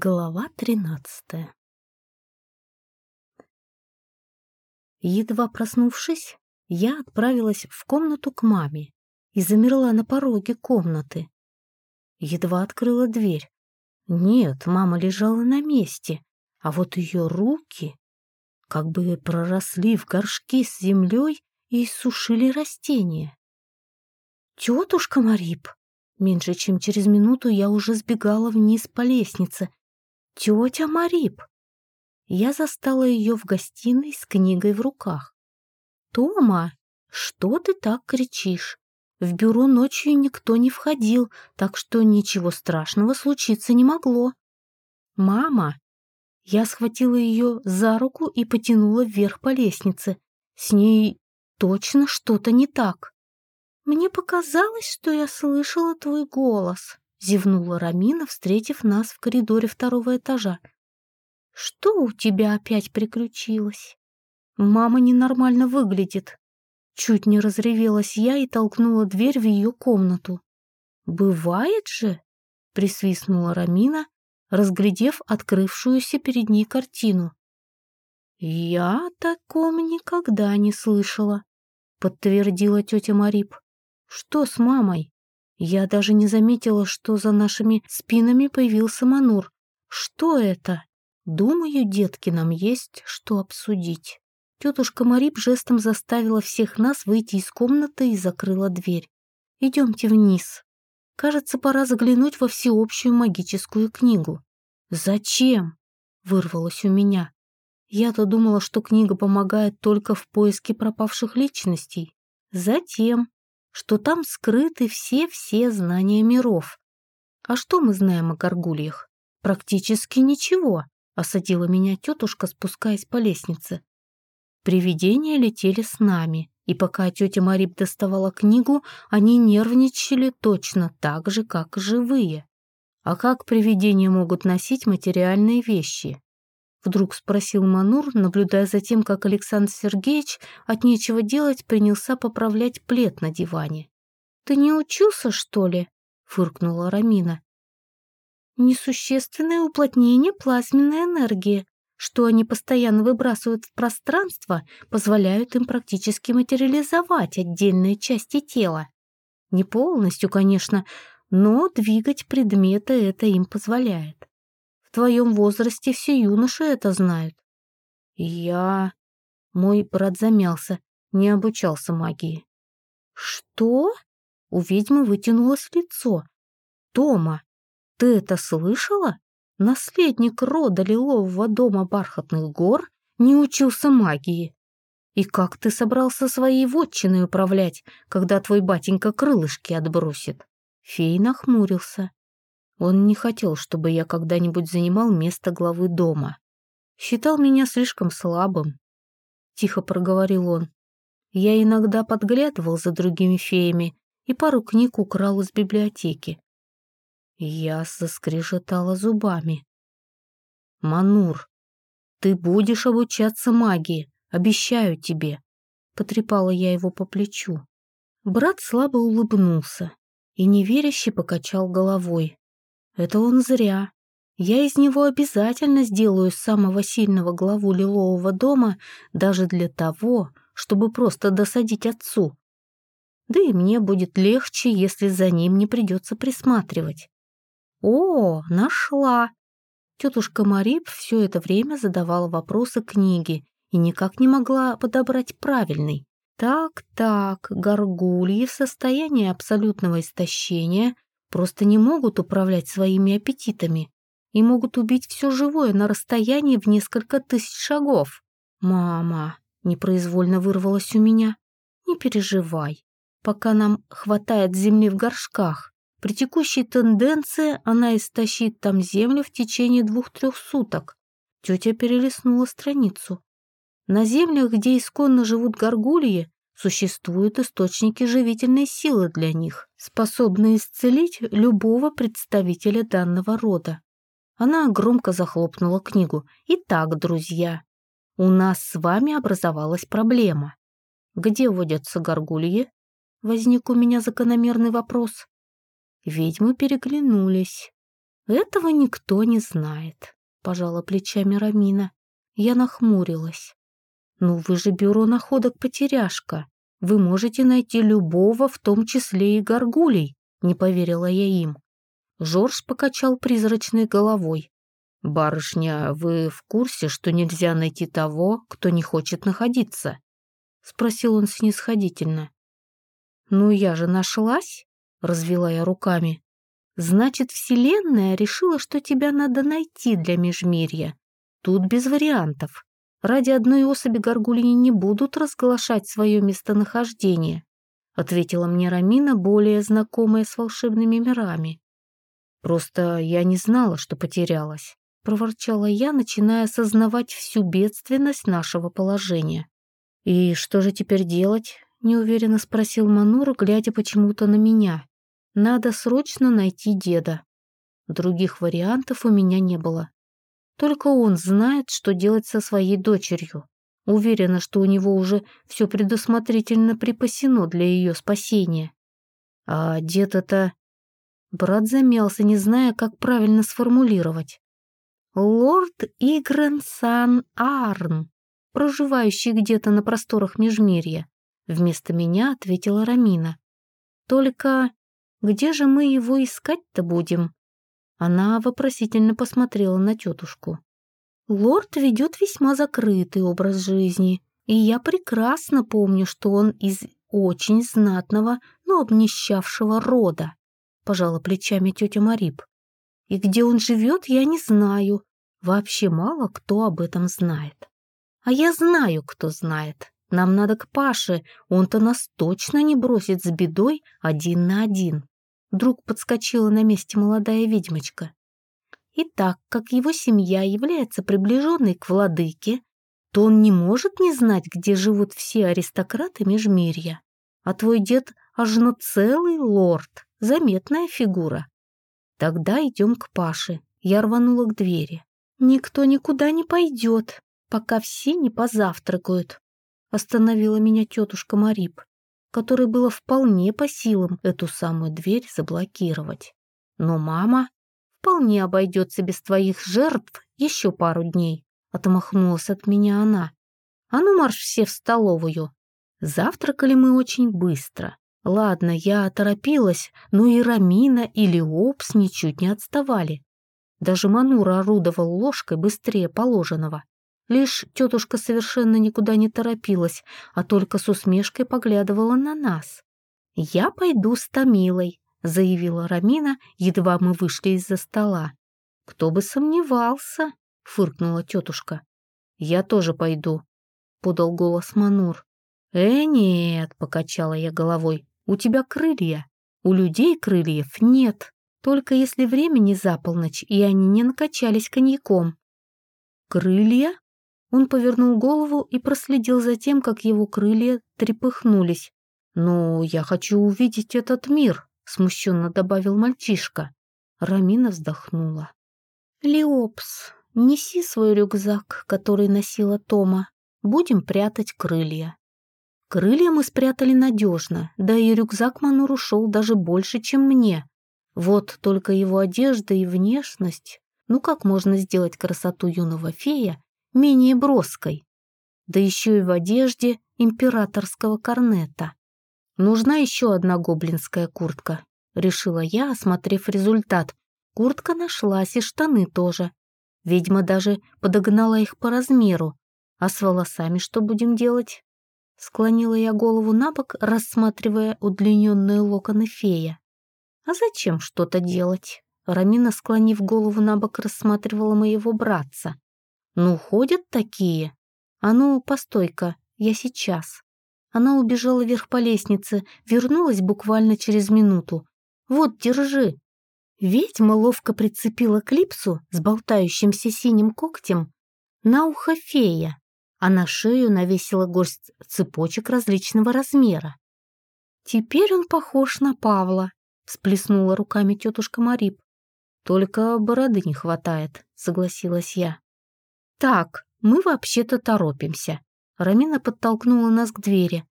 Глава тринадцатая Едва проснувшись, я отправилась в комнату к маме и замерла на пороге комнаты. Едва открыла дверь. Нет, мама лежала на месте, а вот ее руки как бы проросли в горшки с землей и иссушили растения. «Тетушка Марип!» Меньше чем через минуту я уже сбегала вниз по лестнице, «Тетя Марип!» Я застала ее в гостиной с книгой в руках. «Тома, что ты так кричишь? В бюро ночью никто не входил, так что ничего страшного случиться не могло». «Мама!» Я схватила ее за руку и потянула вверх по лестнице. С ней точно что-то не так. «Мне показалось, что я слышала твой голос», — зевнула Рамина, встретив нас в коридоре второго этажа. «Что у тебя опять приключилось?» «Мама ненормально выглядит». Чуть не разревелась я и толкнула дверь в ее комнату. «Бывает же?» — присвистнула Рамина, разглядев открывшуюся перед ней картину. «Я о таком никогда не слышала», — подтвердила тетя Марип. «Что с мамой?» Я даже не заметила, что за нашими спинами появился Манур. Что это? Думаю, детки, нам есть что обсудить. Тетушка Марип жестом заставила всех нас выйти из комнаты и закрыла дверь. Идемте вниз. Кажется, пора заглянуть во всеобщую магическую книгу. Зачем? Вырвалось у меня. Я-то думала, что книга помогает только в поиске пропавших личностей. Затем, что там скрыты все-все знания миров. А что мы знаем о горгульях? Практически ничего, осадила меня тетушка, спускаясь по лестнице. Привидения летели с нами, и пока тетя Марип доставала книгу, они нервничали точно так же, как живые. А как привидения могут носить материальные вещи? Вдруг спросил Манур, наблюдая за тем, как Александр Сергеевич от нечего делать принялся поправлять плед на диване. «Ты не учился, что ли?» — фыркнула Рамина. «Несущественное уплотнение плазменной энергии, что они постоянно выбрасывают в пространство, позволяют им практически материализовать отдельные части тела. Не полностью, конечно, но двигать предметы это им позволяет. Твоем возрасте все юноши это знают. Я... Мой брат замялся, не обучался магии. Что? У ведьмы вытянулось лицо. Тома, ты это слышала? Наследник рода Лилового дома Бархатных гор не учился магии. И как ты собрался своей вотчиной управлять, когда твой батенька крылышки отбросит? Фей нахмурился. Он не хотел, чтобы я когда-нибудь занимал место главы дома. Считал меня слишком слабым. Тихо проговорил он. Я иногда подглядывал за другими феями и пару книг украл из библиотеки. Я заскрежетала зубами. «Манур, ты будешь обучаться магии, обещаю тебе», — потрепала я его по плечу. Брат слабо улыбнулся и неверяще покачал головой. Это он зря. Я из него обязательно сделаю самого сильного главу Лилового дома даже для того, чтобы просто досадить отцу. Да и мне будет легче, если за ним не придется присматривать. О, нашла! Тетушка Марип все это время задавала вопросы книги и никак не могла подобрать правильный. Так-так, горгульи в состоянии абсолютного истощения просто не могут управлять своими аппетитами и могут убить все живое на расстоянии в несколько тысяч шагов. «Мама!» — непроизвольно вырвалась у меня. «Не переживай, пока нам хватает земли в горшках. При текущей тенденции она истощит там землю в течение двух-трех суток». Тетя перелистнула страницу. На землях, где исконно живут горгульи, Существуют источники живительной силы для них, способные исцелить любого представителя данного рода. Она громко захлопнула книгу. «Итак, друзья, у нас с вами образовалась проблема. Где водятся горгульи?» Возник у меня закономерный вопрос. Ведьмы переглянулись. Этого никто не знает, пожала плечами Рамина. Я нахмурилась. Ну вы же бюро находок потеряшка. Вы можете найти любого, в том числе и горгулей, не поверила я им. Жорж покачал призрачной головой. «Барышня, вы в курсе, что нельзя найти того, кто не хочет находиться?» — спросил он снисходительно. «Ну, я же нашлась», — развела я руками. «Значит, Вселенная решила, что тебя надо найти для Межмирья. Тут без вариантов. Ради одной особи горгульи не будут разглашать свое местонахождение», — ответила мне Рамина, более знакомая с волшебными мирами. «Просто я не знала, что потерялась», — проворчала я, начиная осознавать всю бедственность нашего положения. «И что же теперь делать?» — неуверенно спросил Манур, глядя почему-то на меня. «Надо срочно найти деда». Других вариантов у меня не было. Только он знает, что делать со своей дочерью. Уверена, что у него уже все предусмотрительно припасено для ее спасения. А дед это... Брат замялся, не зная, как правильно сформулировать. «Лорд Игрен Сан Арн, проживающий где-то на просторах Межмирья», вместо меня ответила Рамина. «Только где же мы его искать-то будем?» Она вопросительно посмотрела на тетушку. «Лорд ведет весьма закрытый образ жизни, и я прекрасно помню, что он из очень знатного, но обнищавшего рода пожала плечами тетя Мариб. И где он живет, я не знаю. Вообще мало кто об этом знает. А я знаю, кто знает. Нам надо к Паше, он-то нас точно не бросит с бедой один на один. Вдруг подскочила на месте молодая ведьмочка. И так как его семья является приближенной к владыке, то он не может не знать, где живут все аристократы Межмирья. А твой дед аж на целый лорд. Заметная фигура. Тогда идем к Паше. Я рванула к двери. Никто никуда не пойдет, пока все не позавтракают. Остановила меня тетушка Мариб, которой было вполне по силам эту самую дверь заблокировать. Но мама вполне обойдется без твоих жертв еще пару дней. Отмахнулась от меня она. А ну марш все в столовую. Завтракали мы очень быстро. Ладно, я торопилась, но и Рамина или Опс ничуть не отставали. Даже Манура орудовал ложкой быстрее положенного. Лишь тетушка совершенно никуда не торопилась, а только с усмешкой поглядывала на нас. «Я пойду с Томилой», — заявила Рамина, едва мы вышли из-за стола. «Кто бы сомневался», — фыркнула тетушка. «Я тоже пойду», — подал голос Манур. «Э, нет», — покачала я головой, у тебя крылья. У людей крыльев нет, только если времени за полночь, и они не накачались коньяком. Крылья? Он повернул голову и проследил за тем, как его крылья трепыхнулись. «Ну, я хочу увидеть этот мир», — смущенно добавил мальчишка. Рамина вздохнула. «Леопс, неси свой рюкзак, который носила Тома. Будем прятать крылья». Крылья мы спрятали надежно, да и рюкзак Манур ушел даже больше, чем мне. Вот только его одежда и внешность. Ну как можно сделать красоту юного фея менее броской? Да еще и в одежде императорского корнета. Нужна еще одна гоблинская куртка, решила я, осмотрев результат. Куртка нашлась и штаны тоже. Ведьма даже подогнала их по размеру. А с волосами что будем делать? Склонила я голову на бок, рассматривая удлиненные локоны фея. «А зачем что-то делать?» Рамина, склонив голову на бок, рассматривала моего братца. «Ну, ходят такие. А ну, постой-ка, я сейчас». Она убежала вверх по лестнице, вернулась буквально через минуту. «Вот, держи». Ведьма ловко прицепила клипсу с болтающимся синим когтем на ухо фея а на шею навесила горсть цепочек различного размера. «Теперь он похож на Павла», — всплеснула руками тетушка Мариб. «Только бороды не хватает», — согласилась я. «Так, мы вообще-то торопимся». Рамина подтолкнула нас к двери.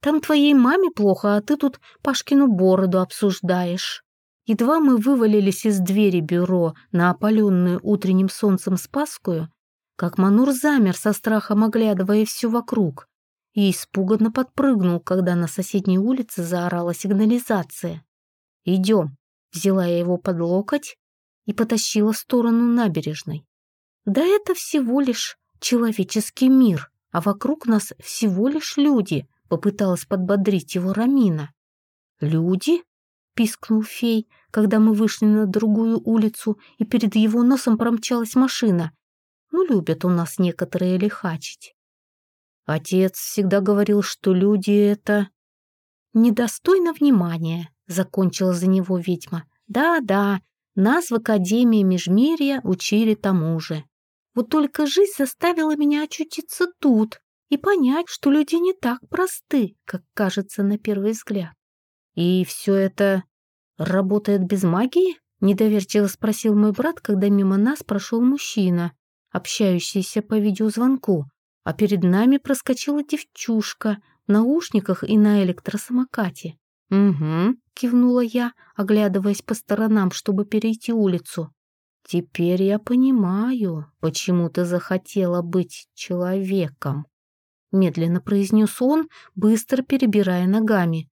«Там твоей маме плохо, а ты тут Пашкину бороду обсуждаешь». Едва мы вывалились из двери бюро на опаленную утренним солнцем Спасскую, как Манур замер со страхом, оглядывая все вокруг, и испуганно подпрыгнул, когда на соседней улице заорала сигнализация. «Идем», — взяла я его под локоть и потащила в сторону набережной. «Да это всего лишь человеческий мир, а вокруг нас всего лишь люди», — попыталась подбодрить его Рамина. «Люди?» — пискнул фей, когда мы вышли на другую улицу, и перед его носом промчалась машина. Ну, любят у нас некоторые лихачить. Отец всегда говорил, что люди — это... Недостойно внимания, — закончила за него ведьма. Да-да, нас в Академии Межмирья учили тому же. Вот только жизнь заставила меня очутиться тут и понять, что люди не так просты, как кажется на первый взгляд. И все это работает без магии? Недоверчиво спросил мой брат, когда мимо нас прошел мужчина, общающийся по видеозвонку, а перед нами проскочила девчушка в наушниках и на электросамокате. «Угу», — кивнула я, оглядываясь по сторонам, чтобы перейти улицу. «Теперь я понимаю, почему ты захотела быть человеком», — медленно произнес он, быстро перебирая ногами.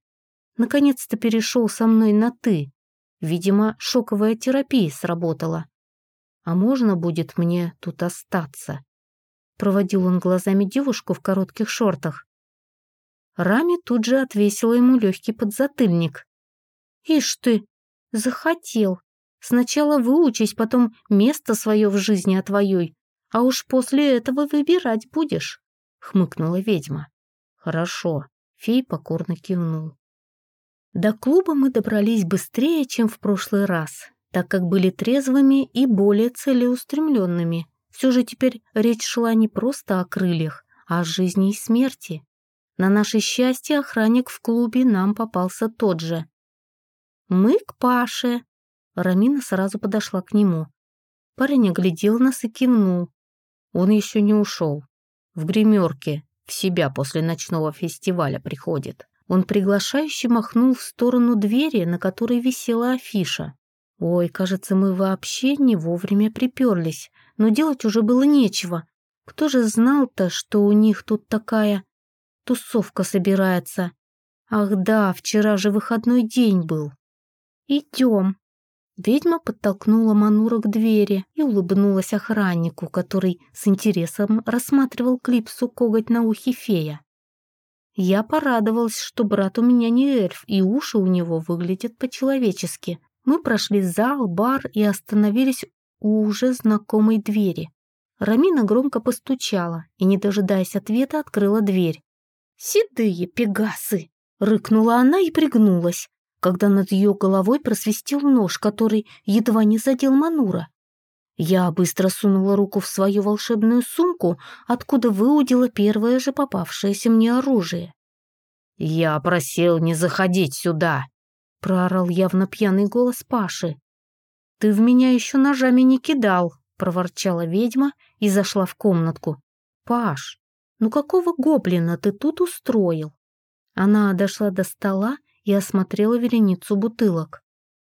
Наконец-то перешел со мной на «ты». Видимо, шоковая терапия сработала. «А можно будет мне тут остаться?» Проводил он глазами девушку в коротких шортах. Рами тут же отвесила ему легкий подзатыльник. «Ишь ты, захотел. Сначала выучись, потом место свое в жизни отвоюй, а уж после этого выбирать будешь», — хмыкнула ведьма. «Хорошо», — фей покорно кивнул. До клуба мы добрались быстрее, чем в прошлый раз, так как были трезвыми и более целеустремленными. Все же теперь речь шла не просто о крыльях, а о жизни и смерти. На наше счастье охранник в клубе нам попался тот же. «Мы к Паше!» Рамина сразу подошла к нему. Парень оглядел нас и кивнул. Он еще не ушел. В гримерке, в себя после ночного фестиваля приходит. Он приглашающе махнул в сторону двери, на которой висела афиша. Ой, кажется, мы вообще не вовремя приперлись, но делать уже было нечего. Кто же знал-то, что у них тут такая тусовка собирается. Ах да, вчера же выходной день был. Идем. Ведьма подтолкнула Манура к двери и улыбнулась охраннику, который с интересом рассматривал клипсу коготь на ухе фея. Я порадовалась, что брат у меня не эльф, и уши у него выглядят по-человечески. Мы прошли зал, бар и остановились у уже знакомой двери. Рамина громко постучала и, не дожидаясь ответа, открыла дверь. «Седые пегасы!» — рыкнула она и пригнулась, когда над ее головой просвистел нож, который едва не задел Манура. Я быстро сунула руку в свою волшебную сумку, откуда выудила первое же попавшееся мне оружие. «Я просил не заходить сюда!» — проорал явно пьяный голос Паши. «Ты в меня еще ножами не кидал!» — проворчала ведьма и зашла в комнатку. «Паш, «Ну какого гоблина ты тут устроил?» Она дошла до стола и осмотрела вереницу бутылок.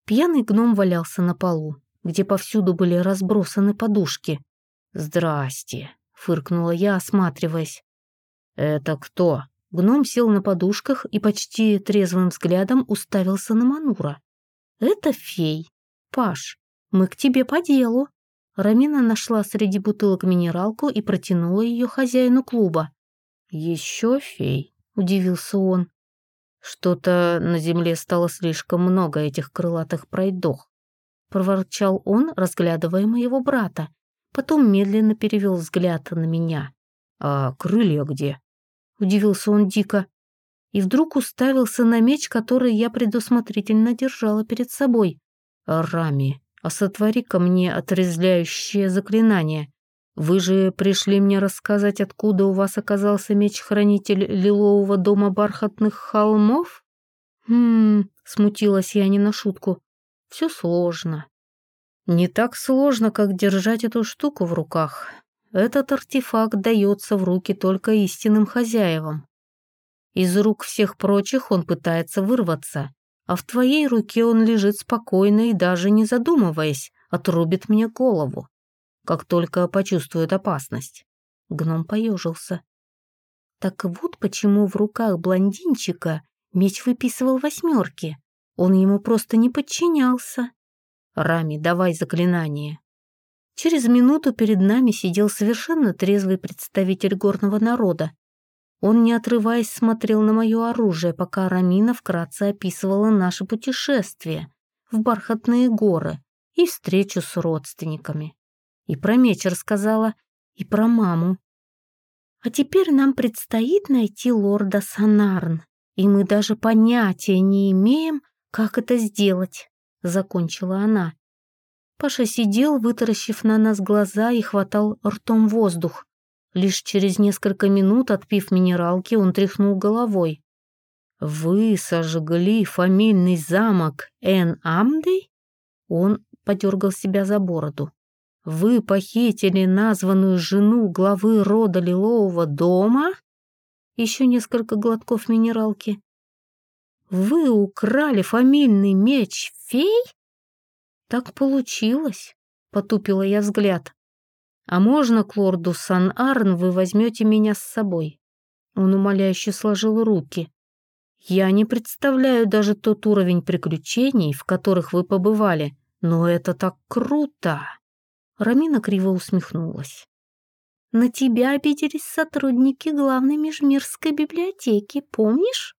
Пьяный гном валялся на полу, где повсюду были разбросаны подушки. «Здрасте», — фыркнула я, осматриваясь. «Это кто?» Гном сел на подушках и почти трезвым взглядом уставился на Манура. «Это фей. Паш, мы к тебе по делу». Рамина нашла среди бутылок минералку и протянула ее хозяину клуба. «Еще фей?» — удивился он. «Что-то на земле стало слишком много этих крылатых пройдох», — проворчал он, разглядывая моего брата. Потом медленно перевел взгляд на меня. «А крылья где?» — удивился он дико. И вдруг уставился на меч, который я предусмотрительно держала перед собой. «Рами, а сотвори-ка мне отрезляющее заклинание. Вы же пришли мне рассказать, откуда у вас оказался меч-хранитель лилового дома бархатных холмов? Хм, смутилась я не на шутку. Все сложно. Не так сложно, как держать эту штуку в руках. Этот артефакт дается в руки только истинным хозяевам. Из рук всех прочих он пытается вырваться, а в твоей руке он лежит спокойно и даже не задумываясь, отрубит мне голову, как только почувствует опасность. Гном поежился. Так вот почему в руках блондинчика меч выписывал восьмерки. Он ему просто не подчинялся. Рами, давай заклинание. Через минуту перед нами сидел совершенно трезвый представитель горного народа. Он, не отрываясь, смотрел на мое оружие, пока Рамина вкратце описывала наше путешествие в бархатные горы и встречу с родственниками. И про меч рассказала, и про маму. А теперь нам предстоит найти лорда Санарн, и мы даже понятия не имеем, как это сделать, — закончила она. Паша сидел, вытаращив на нас глаза и хватал ртом воздух. Лишь через несколько минут, отпив минералки, он тряхнул головой. «Вы сожгли фамильный замок Эн Амдей?» Он подергал себя за бороду. Вы похитили названную жену главы рода Лилового дома? Еще несколько глотков минералки. Вы украли фамильный меч фей? Так получилось, потупила я взгляд. А можно к лорду Сан-Арн вы возьмете меня с собой? Он умоляюще сложил руки. Я не представляю даже тот уровень приключений, в которых вы побывали, но это так круто! Рамина криво усмехнулась. «На тебя обиделись сотрудники главной межмирской библиотеки, помнишь?»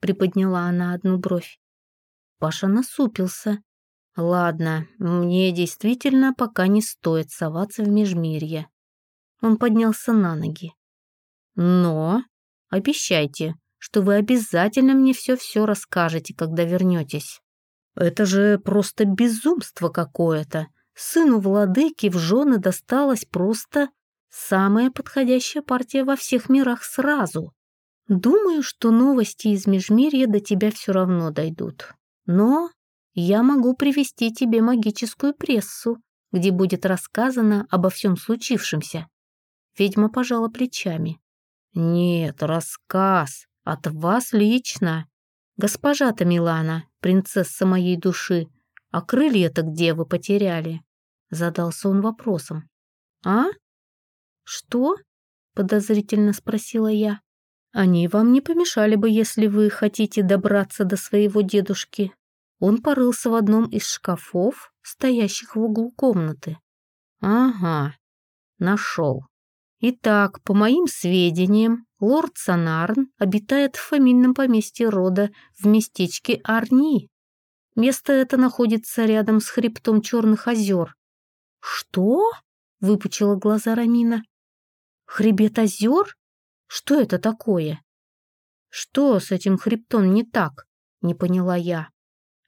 Приподняла она одну бровь. Паша насупился. «Ладно, мне действительно пока не стоит соваться в межмирье». Он поднялся на ноги. «Но обещайте, что вы обязательно мне все-все расскажете, когда вернетесь. Это же просто безумство какое-то Сыну владыки в жены досталась просто самая подходящая партия во всех мирах сразу. Думаю, что новости из Межмирья до тебя все равно дойдут. Но я могу привести тебе магическую прессу, где будет рассказано обо всем случившемся. Ведьма пожала плечами. Нет, рассказ от вас лично. Госпожа Тамилана, принцесса моей души, а крылья-то где вы потеряли? Задался он вопросом. «А? Что?» — подозрительно спросила я. «Они вам не помешали бы, если вы хотите добраться до своего дедушки». Он порылся в одном из шкафов, стоящих в углу комнаты. «Ага, нашел. Итак, по моим сведениям, лорд Санарн обитает в фамильном поместье рода в местечке Арни. Место это находится рядом с хребтом Черных озер, «Что?» — выпучила глаза Рамина. «Хребет озер? Что это такое?» «Что с этим хребтом не так?» — не поняла я.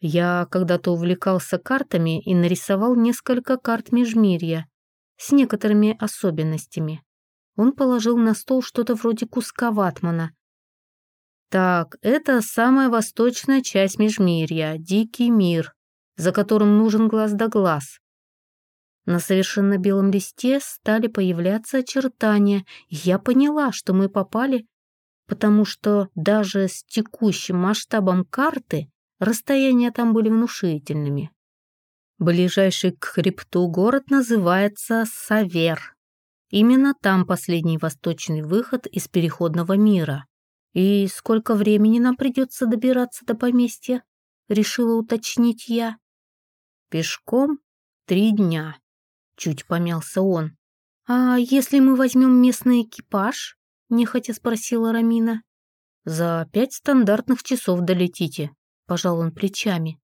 Я когда-то увлекался картами и нарисовал несколько карт Межмирья с некоторыми особенностями. Он положил на стол что-то вроде куска ватмана. Так, это самая восточная часть Межмирья, Дикий мир, за которым нужен глаз да глаз. На совершенно белом листе стали появляться очертания, и я поняла, что мы попали, потому что даже с текущим масштабом карты расстояния там были внушительными. Ближайший к хребту город называется Савер. Именно там последний восточный выход из переходного мира. И сколько времени нам придется добираться до поместья? Решила уточнить я. Пешком три дня. Чуть помялся он. «А если мы возьмем местный экипаж?» — нехотя спросила Рамина. «За пять стандартных часов долетите», — пожал он плечами.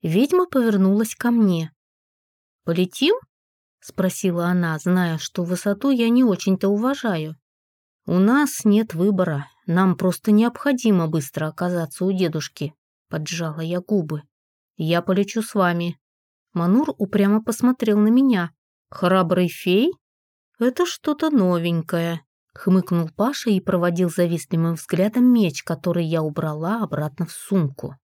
Ведьма повернулась ко мне. «Полетим?» — спросила она, зная, что высоту я не очень-то уважаю. «У нас нет выбора, нам просто необходимо быстро оказаться у дедушки», — поджала я губы. «Я полечу с вами, Манур упрямо посмотрел на меня. «Храбрый фей? Это что-то новенькое», — хмыкнул Паша и проводил завистливым взглядом меч, который я убрала обратно в сумку.